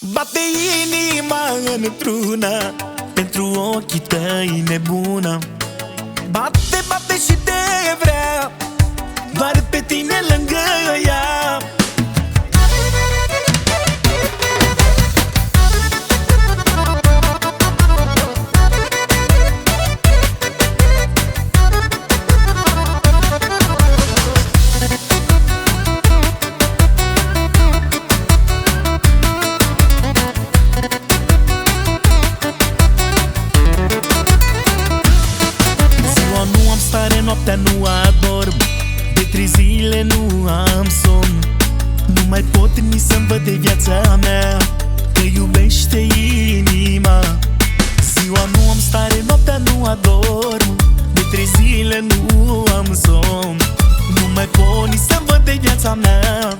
Bate inima într-una Pentru ochii tăi nebună. Bate, bate și te vrea Doar pe tine lângă ea noaptea nu adorm De trei zile nu am somn. Nu mai pot nici să-mi văd de viața mea Că iubește inima. Ziua nu am stare, noaptea nu adorm De trei zile nu am somn. Nu mai pot nici să-mi văd de viața mea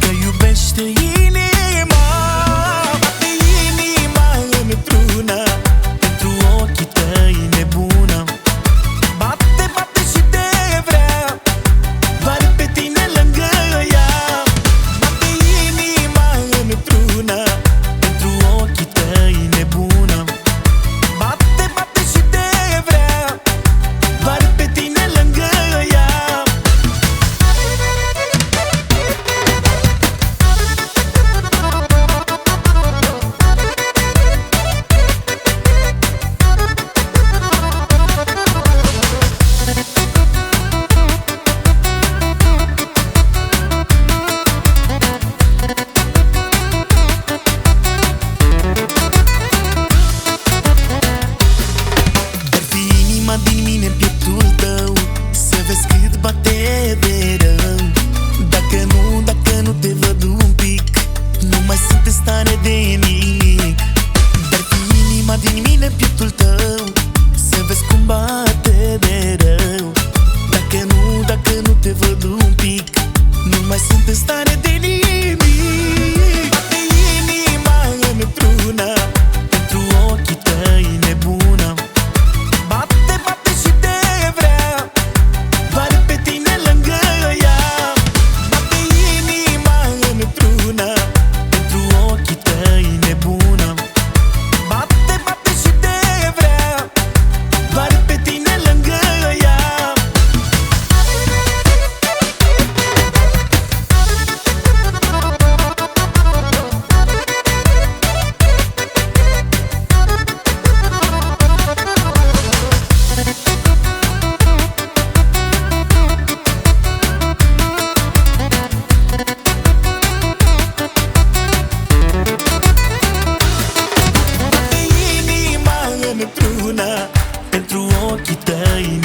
Că iubește inima baby.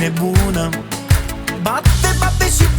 Nebună Bate, bate și